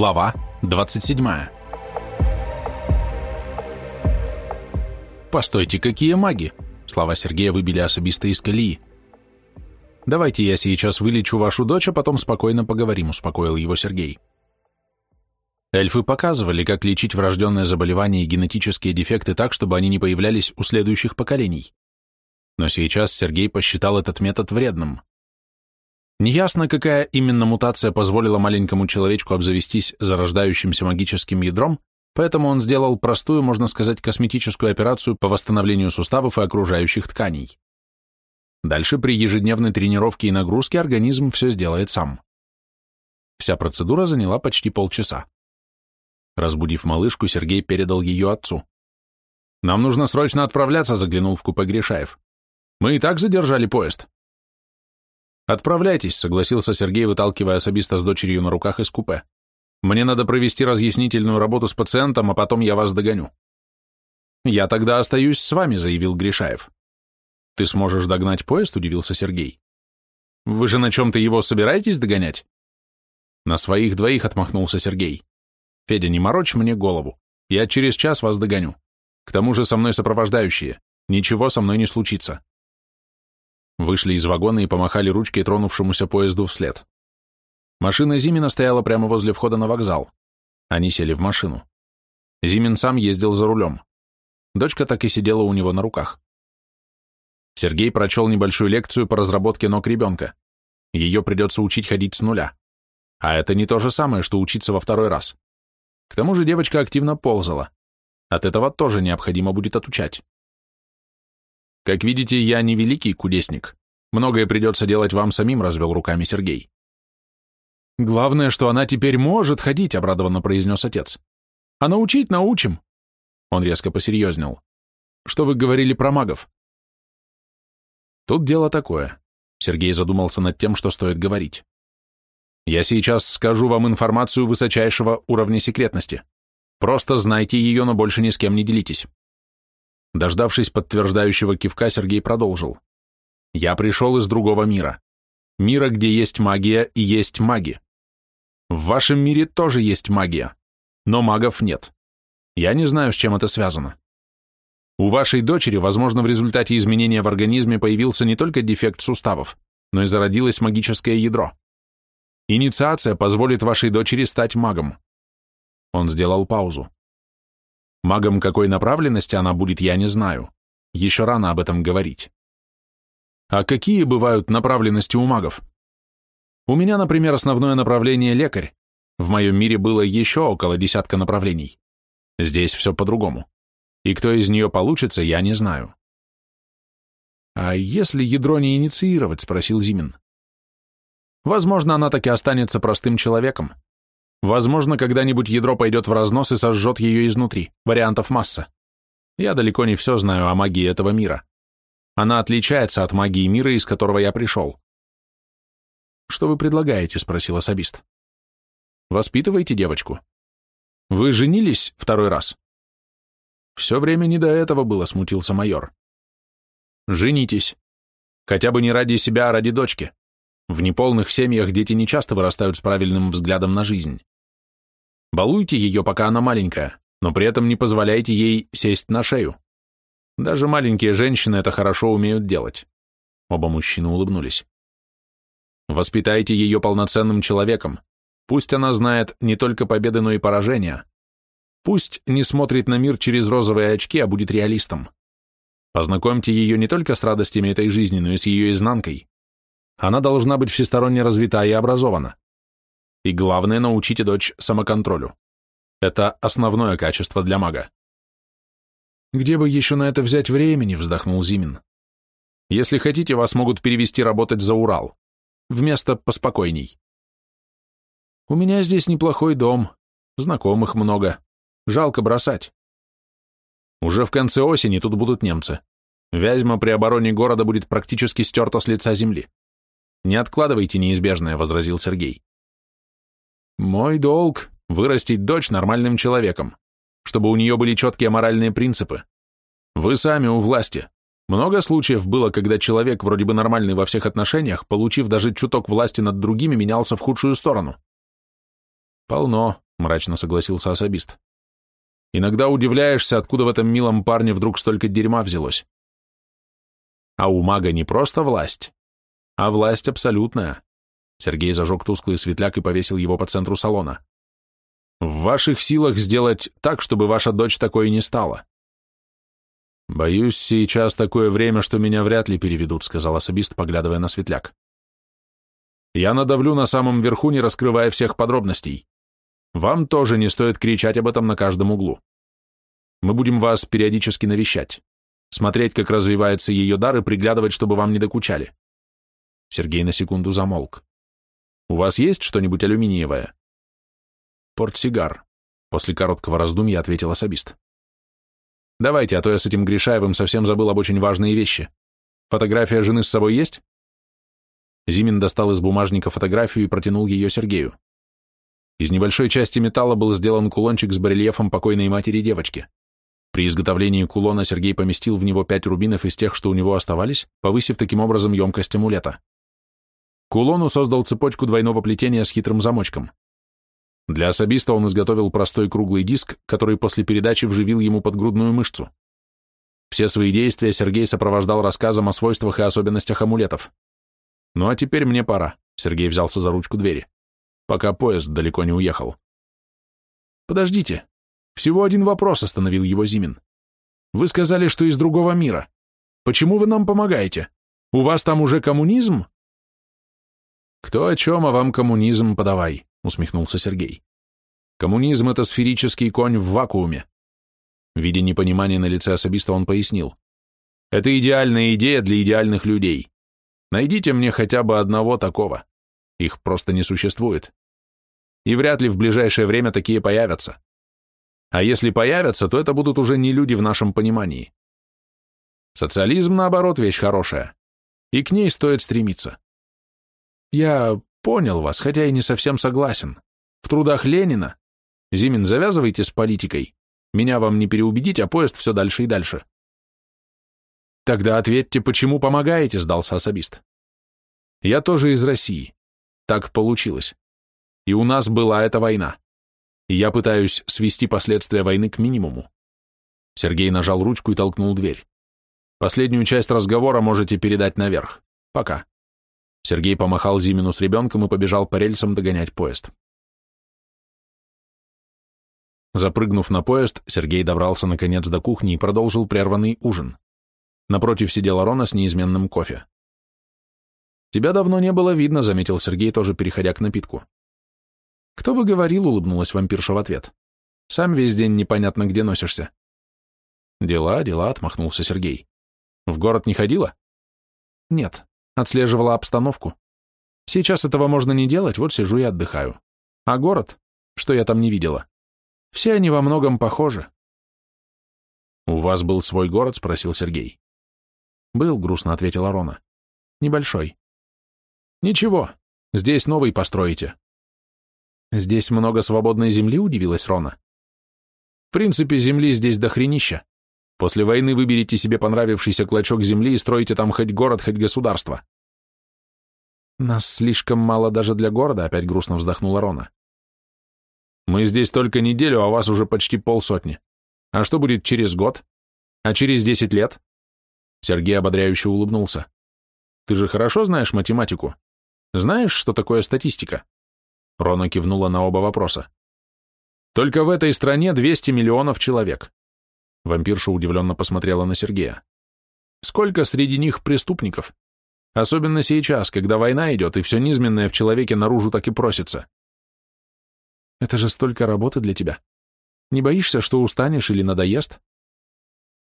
Глава 27. «Постойте, какие маги!» Слова Сергея выбили особисто из колеи. «Давайте я сейчас вылечу вашу дочь, а потом спокойно поговорим», — успокоил его Сергей. Эльфы показывали, как лечить врожденные заболевания и генетические дефекты так, чтобы они не появлялись у следующих поколений. Но сейчас Сергей посчитал этот метод вредным. Неясно, какая именно мутация позволила маленькому человечку обзавестись зарождающимся магическим ядром, поэтому он сделал простую, можно сказать, косметическую операцию по восстановлению суставов и окружающих тканей. Дальше при ежедневной тренировке и нагрузке организм все сделает сам. Вся процедура заняла почти полчаса. Разбудив малышку, Сергей передал ее отцу. «Нам нужно срочно отправляться», — заглянул в купе Гришаев. «Мы и так задержали поезд». «Отправляйтесь», — согласился Сергей, выталкивая особиста с дочерью на руках из купе. «Мне надо провести разъяснительную работу с пациентом, а потом я вас догоню». «Я тогда остаюсь с вами», — заявил Гришаев. «Ты сможешь догнать поезд?» — удивился Сергей. «Вы же на чем-то его собираетесь догонять?» «На своих двоих», — отмахнулся Сергей. «Федя, не морочь мне голову. Я через час вас догоню. К тому же со мной сопровождающие. Ничего со мной не случится». Вышли из вагона и помахали ручкой тронувшемуся поезду вслед. Машина Зимина стояла прямо возле входа на вокзал. Они сели в машину. Зимин сам ездил за рулем. Дочка так и сидела у него на руках. Сергей прочел небольшую лекцию по разработке ног ребенка. Ее придется учить ходить с нуля. А это не то же самое, что учиться во второй раз. К тому же девочка активно ползала. От этого тоже необходимо будет отучать. Как видите, я не великий кудесник. Многое придется делать вам самим, развел руками Сергей. Главное, что она теперь может ходить, обрадованно произнес отец. А научить научим. Он резко посерьезнел. Что вы говорили про магов? Тут дело такое. Сергей задумался над тем, что стоит говорить. Я сейчас скажу вам информацию высочайшего уровня секретности. Просто знайте ее, но больше ни с кем не делитесь. Дождавшись подтверждающего кивка, Сергей продолжил. «Я пришел из другого мира. Мира, где есть магия и есть маги. В вашем мире тоже есть магия, но магов нет. Я не знаю, с чем это связано. У вашей дочери, возможно, в результате изменения в организме появился не только дефект суставов, но и зародилось магическое ядро. Инициация позволит вашей дочери стать магом». Он сделал паузу. Магом какой направленности она будет, я не знаю. Еще рано об этом говорить. А какие бывают направленности у магов? У меня, например, основное направление лекарь. В моем мире было еще около десятка направлений. Здесь все по-другому. И кто из нее получится, я не знаю. «А если ядро не инициировать?» — спросил Зимин. «Возможно, она таки останется простым человеком. Возможно, когда-нибудь ядро пойдет в разнос и сожжет ее изнутри. Вариантов масса. Я далеко не все знаю о магии этого мира. Она отличается от магии мира, из которого я пришел. «Что вы предлагаете?» — спросил особист. «Воспитывайте девочку. Вы женились второй раз?» «Все время не до этого было», — смутился майор. «Женитесь. Хотя бы не ради себя, а ради дочки. В неполных семьях дети не часто вырастают с правильным взглядом на жизнь. Балуйте ее, пока она маленькая, но при этом не позволяйте ей сесть на шею. Даже маленькие женщины это хорошо умеют делать. Оба мужчины улыбнулись. Воспитайте ее полноценным человеком. Пусть она знает не только победы, но и поражения. Пусть не смотрит на мир через розовые очки, а будет реалистом. Познакомьте ее не только с радостями этой жизни, но и с ее изнанкой. Она должна быть всесторонне развита и образована. И главное, научите дочь самоконтролю. Это основное качество для мага. «Где бы еще на это взять времени?» — вздохнул Зимин. «Если хотите, вас могут перевести работать за Урал. Вместо поспокойней». «У меня здесь неплохой дом, знакомых много. Жалко бросать». «Уже в конце осени тут будут немцы. Вязьма при обороне города будет практически стерта с лица земли. Не откладывайте неизбежное», — возразил Сергей. Мой долг — вырастить дочь нормальным человеком, чтобы у нее были четкие моральные принципы. Вы сами у власти. Много случаев было, когда человек, вроде бы нормальный во всех отношениях, получив даже чуток власти над другими, менялся в худшую сторону. Полно, мрачно согласился особист. Иногда удивляешься, откуда в этом милом парне вдруг столько дерьма взялось. А у мага не просто власть, а власть абсолютная. Сергей зажег тусклый светляк и повесил его по центру салона. В ваших силах сделать так, чтобы ваша дочь такой не стала. Боюсь, сейчас такое время, что меня вряд ли переведут, сказал особист, поглядывая на светляк. Я надавлю на самом верху, не раскрывая всех подробностей. Вам тоже не стоит кричать об этом на каждом углу. Мы будем вас периодически навещать, смотреть, как развивается ее дар и приглядывать, чтобы вам не докучали. Сергей на секунду замолк. У вас есть что-нибудь алюминиевое? Портсигар. После короткого раздумья ответил особист. Давайте, а то я с этим Гришаевым совсем забыл об очень важные вещи. Фотография жены с собой есть? Зимин достал из бумажника фотографию и протянул ее Сергею. Из небольшой части металла был сделан кулончик с барельефом покойной матери девочки. При изготовлении кулона Сергей поместил в него пять рубинов из тех, что у него оставались, повысив таким образом емкость амулета. Кулону создал цепочку двойного плетения с хитрым замочком. Для особиста он изготовил простой круглый диск, который после передачи вживил ему под грудную мышцу. Все свои действия Сергей сопровождал рассказом о свойствах и особенностях амулетов. «Ну а теперь мне пора», — Сергей взялся за ручку двери пока поезд далеко не уехал. Подождите, всего один вопрос остановил его Зимин. Вы сказали, что из другого мира. Почему вы нам помогаете? У вас там уже коммунизм? Кто о чем, а вам коммунизм подавай, усмехнулся Сергей. Коммунизм — это сферический конь в вакууме. Видя непонимание на лице особиста, он пояснил. Это идеальная идея для идеальных людей. Найдите мне хотя бы одного такого. Их просто не существует и вряд ли в ближайшее время такие появятся. А если появятся, то это будут уже не люди в нашем понимании. Социализм, наоборот, вещь хорошая, и к ней стоит стремиться. Я понял вас, хотя и не совсем согласен. В трудах Ленина... Зимин, завязывайте с политикой. Меня вам не переубедить, а поезд все дальше и дальше. Тогда ответьте, почему помогаете, сдался особист. Я тоже из России. Так получилось. И у нас была эта война. И я пытаюсь свести последствия войны к минимуму. Сергей нажал ручку и толкнул дверь. Последнюю часть разговора можете передать наверх. Пока. Сергей помахал Зимину с ребенком и побежал по рельсам догонять поезд. Запрыгнув на поезд, Сергей добрался наконец до кухни и продолжил прерванный ужин. Напротив сидела Рона с неизменным кофе. «Тебя давно не было видно», — заметил Сергей, тоже переходя к напитку. «Кто бы говорил», — улыбнулась вампирша в ответ. «Сам весь день непонятно где носишься». «Дела, дела», — отмахнулся Сергей. «В город не ходила?» «Нет, отслеживала обстановку. Сейчас этого можно не делать, вот сижу и отдыхаю. А город? Что я там не видела? Все они во многом похожи». «У вас был свой город?» — спросил Сергей. «Был», — грустно ответила Рона. «Небольшой». «Ничего, здесь новый построите. «Здесь много свободной земли?» — удивилась Рона. «В принципе, земли здесь дохренища. После войны выберите себе понравившийся клочок земли и стройте там хоть город, хоть государство». «Нас слишком мало даже для города», — опять грустно вздохнула Рона. «Мы здесь только неделю, а вас уже почти полсотни. А что будет через год? А через десять лет?» Сергей ободряюще улыбнулся. «Ты же хорошо знаешь математику? Знаешь, что такое статистика?» Рона кивнула на оба вопроса. «Только в этой стране 200 миллионов человек». Вампирша удивленно посмотрела на Сергея. «Сколько среди них преступников? Особенно сейчас, когда война идет, и все низменное в человеке наружу так и просится». «Это же столько работы для тебя. Не боишься, что устанешь или надоест?»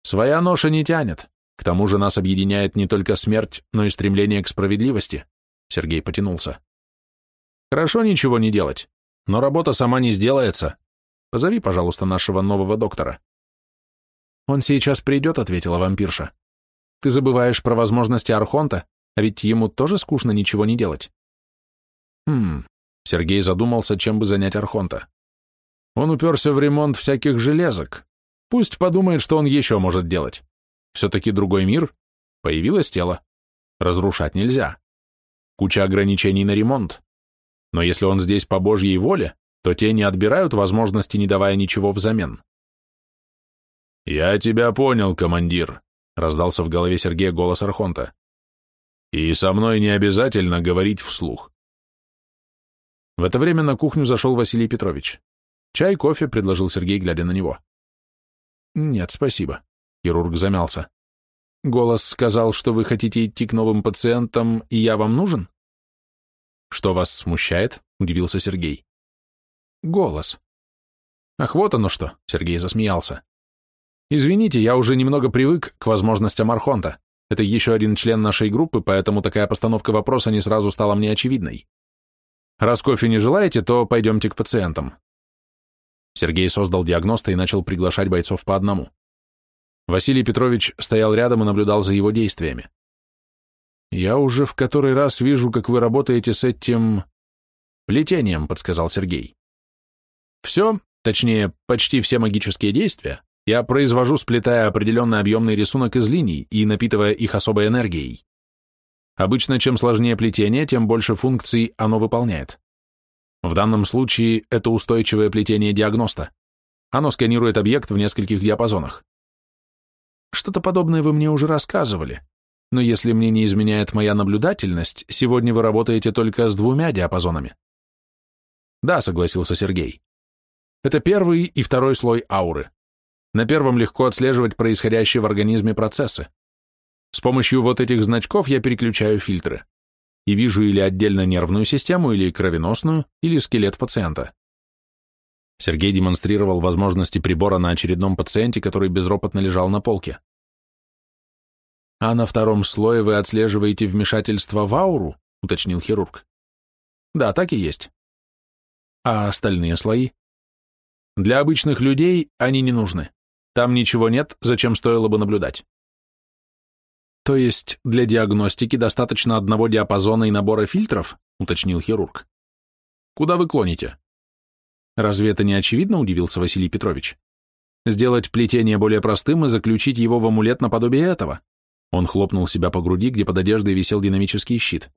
«Своя ноша не тянет. К тому же нас объединяет не только смерть, но и стремление к справедливости», — Сергей потянулся. Хорошо ничего не делать, но работа сама не сделается. Позови, пожалуйста, нашего нового доктора. Он сейчас придет, ответила вампирша. Ты забываешь про возможности Архонта, а ведь ему тоже скучно ничего не делать. Хм, Сергей задумался, чем бы занять Архонта. Он уперся в ремонт всяких железок. Пусть подумает, что он еще может делать. Все-таки другой мир. Появилось тело. Разрушать нельзя. Куча ограничений на ремонт. Но если он здесь по Божьей воле, то те не отбирают возможности, не давая ничего взамен. «Я тебя понял, командир», — раздался в голове Сергея голос Архонта. «И со мной не обязательно говорить вслух». В это время на кухню зашел Василий Петрович. «Чай, кофе», — предложил Сергей, глядя на него. «Нет, спасибо», — хирург замялся. «Голос сказал, что вы хотите идти к новым пациентам, и я вам нужен?» «Что вас смущает?» — удивился Сергей. «Голос». «Ах, вот оно что!» — Сергей засмеялся. Извините, я уже немного привык к возможностям Архонта. Это еще один член нашей группы, поэтому такая постановка вопроса не сразу стала мне очевидной. Раз кофе не желаете, то пойдемте к пациентам. Сергей создал диагноста и начал приглашать бойцов по одному. Василий Петрович стоял рядом и наблюдал за его действиями. «Я уже в который раз вижу, как вы работаете с этим... плетением», — подсказал Сергей. «Все, точнее, почти все магические действия, я произвожу, сплетая определенный объемный рисунок из линий и напитывая их особой энергией. Обычно, чем сложнее плетение, тем больше функций оно выполняет. В данном случае это устойчивое плетение диагноста. Оно сканирует объект в нескольких диапазонах. Что-то подобное вы мне уже рассказывали, но если мне не изменяет моя наблюдательность, сегодня вы работаете только с двумя диапазонами. Да, согласился Сергей. Это первый и второй слой ауры. На первом легко отслеживать происходящие в организме процессы. С помощью вот этих значков я переключаю фильтры и вижу или отдельно нервную систему, или кровеносную, или скелет пациента. Сергей демонстрировал возможности прибора на очередном пациенте, который безропотно лежал на полке. «А на втором слое вы отслеживаете вмешательство в ауру?» — уточнил хирург. «Да, так и есть». «А остальные слои?» «Для обычных людей они не нужны. Там ничего нет, зачем стоило бы наблюдать. То есть для диагностики достаточно одного диапазона и набора фильтров, уточнил хирург. Куда вы клоните? Разве это не очевидно, удивился Василий Петрович. Сделать плетение более простым и заключить его в амулет наподобие этого. Он хлопнул себя по груди, где под одеждой висел динамический щит.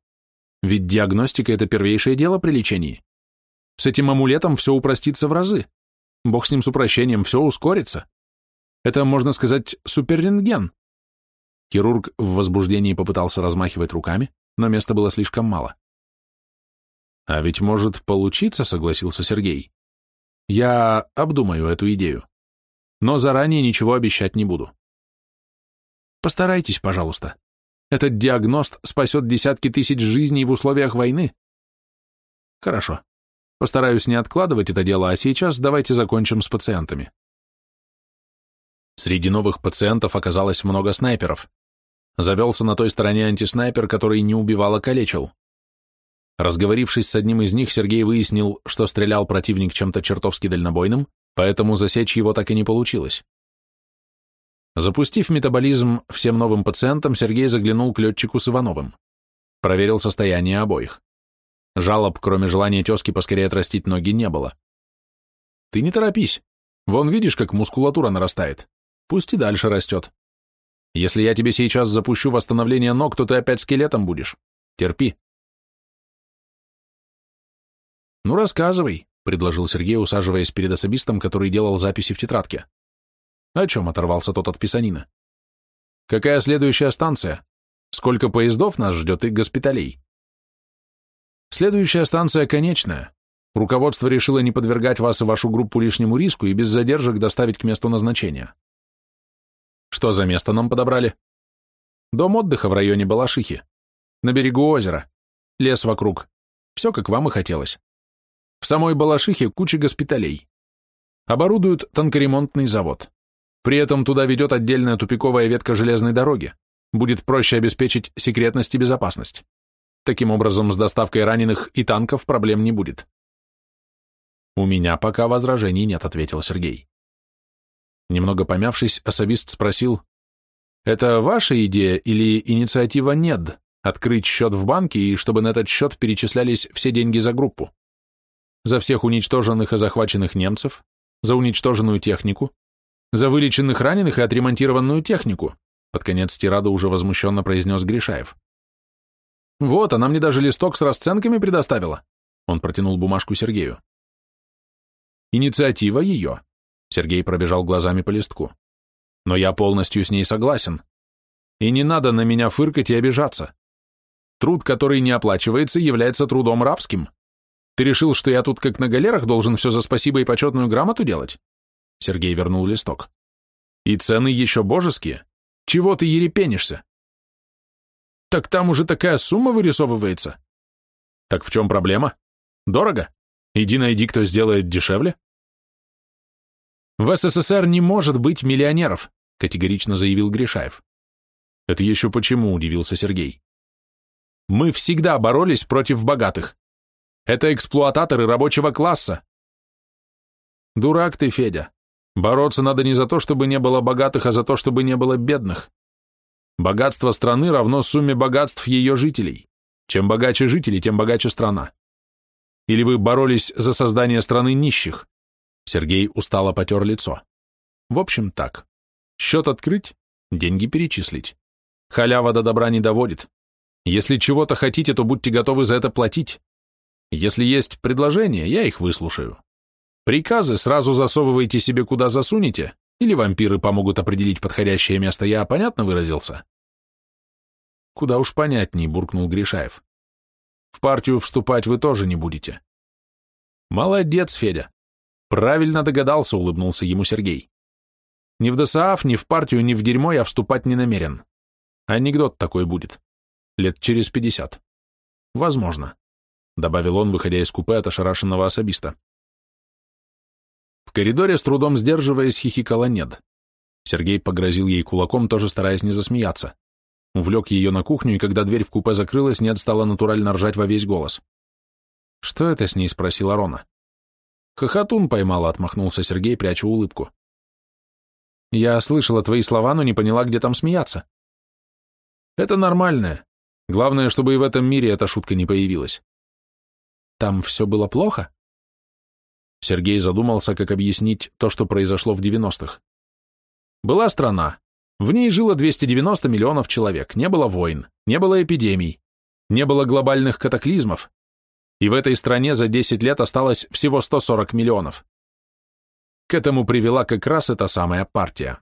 Ведь диагностика — это первейшее дело при лечении. С этим амулетом все упростится в разы. Бог с ним с упрощением, все ускорится. Это, можно сказать, суперрентген. Хирург в возбуждении попытался размахивать руками, но места было слишком мало. А ведь может получиться, согласился Сергей. Я обдумаю эту идею, но заранее ничего обещать не буду. Постарайтесь, пожалуйста. Этот диагност спасет десятки тысяч жизней в условиях войны. Хорошо. Постараюсь не откладывать это дело, а сейчас давайте закончим с пациентами. Среди новых пациентов оказалось много снайперов. Завелся на той стороне антиснайпер, который не убивал, а калечил. Разговорившись с одним из них, Сергей выяснил, что стрелял противник чем-то чертовски дальнобойным, поэтому засечь его так и не получилось. Запустив метаболизм всем новым пациентам, Сергей заглянул к летчику с Ивановым. Проверил состояние обоих. Жалоб, кроме желания тезки поскорее отрастить ноги, не было. «Ты не торопись. Вон видишь, как мускулатура нарастает. Пусть и дальше растет. Если я тебе сейчас запущу восстановление ног, то ты опять скелетом будешь. Терпи. Ну, рассказывай, предложил Сергей, усаживаясь перед особистом, который делал записи в тетрадке. О чем оторвался тот от писанина? Какая следующая станция? Сколько поездов нас ждет и госпиталей? Следующая станция конечная. Руководство решило не подвергать вас и вашу группу лишнему риску и без задержек доставить к месту назначения. Что за место нам подобрали? Дом отдыха в районе Балашихи. На берегу озера. Лес вокруг. Все, как вам и хотелось. В самой Балашихе куча госпиталей. Оборудуют танкоремонтный завод. При этом туда ведет отдельная тупиковая ветка железной дороги. Будет проще обеспечить секретность и безопасность. Таким образом, с доставкой раненых и танков проблем не будет. «У меня пока возражений нет», — ответил Сергей. Немного помявшись, особист спросил, «Это ваша идея или инициатива НЕД, открыть счет в банке и чтобы на этот счет перечислялись все деньги за группу? За всех уничтоженных и захваченных немцев, за уничтоженную технику, за вылеченных раненых и отремонтированную технику», под конец тирада уже возмущенно произнес Гришаев. «Вот, она мне даже листок с расценками предоставила», он протянул бумажку Сергею. Инициатива ее. Сергей пробежал глазами по листку. Но я полностью с ней согласен. И не надо на меня фыркать и обижаться. Труд, который не оплачивается, является трудом рабским. Ты решил, что я тут как на галерах должен все за спасибо и почетную грамоту делать? Сергей вернул листок. И цены еще божеские. Чего ты ерепенишься? Так там уже такая сумма вырисовывается. Так в чем проблема? Дорого? Иди найди, кто сделает дешевле. В СССР не может быть миллионеров, категорично заявил Гришаев. Это еще почему, удивился Сергей. Мы всегда боролись против богатых. Это эксплуататоры рабочего класса. Дурак ты, Федя. Бороться надо не за то, чтобы не было богатых, а за то, чтобы не было бедных. Богатство страны равно сумме богатств ее жителей. Чем богаче жители, тем богаче страна. Или вы боролись за создание страны нищих? Сергей устало потер лицо. В общем, так. Счет открыть, деньги перечислить. Халява до добра не доводит. Если чего-то хотите, то будьте готовы за это платить. Если есть предложения, я их выслушаю. Приказы сразу засовывайте себе куда засунете, или вампиры помогут определить подходящее место, я понятно выразился? Куда уж понятней, буркнул Гришаев. В партию вступать вы тоже не будете. Молодец, Федя. Правильно догадался, улыбнулся ему Сергей. Ни в ДСАФ, ни в партию, ни в дерьмо я вступать не намерен. Анекдот такой будет. Лет через пятьдесят. Возможно, добавил он, выходя из купе от ошарашенного особиста коридоре, с трудом сдерживаясь, хихикала Нед. Сергей погрозил ей кулаком, тоже стараясь не засмеяться. Увлек ее на кухню, и когда дверь в купе закрылась, Нед стала натурально ржать во весь голос. «Что это с ней?» — спросила Рона. «Хохотун поймала», — отмахнулся Сергей, пряча улыбку. «Я слышала твои слова, но не поняла, где там смеяться». «Это нормальное. Главное, чтобы и в этом мире эта шутка не появилась». «Там все было плохо?» Сергей задумался, как объяснить то, что произошло в 90-х. Была страна. В ней жило 290 миллионов человек, не было войн, не было эпидемий, не было глобальных катаклизмов. И в этой стране за 10 лет осталось всего 140 миллионов. К этому привела как раз эта самая партия.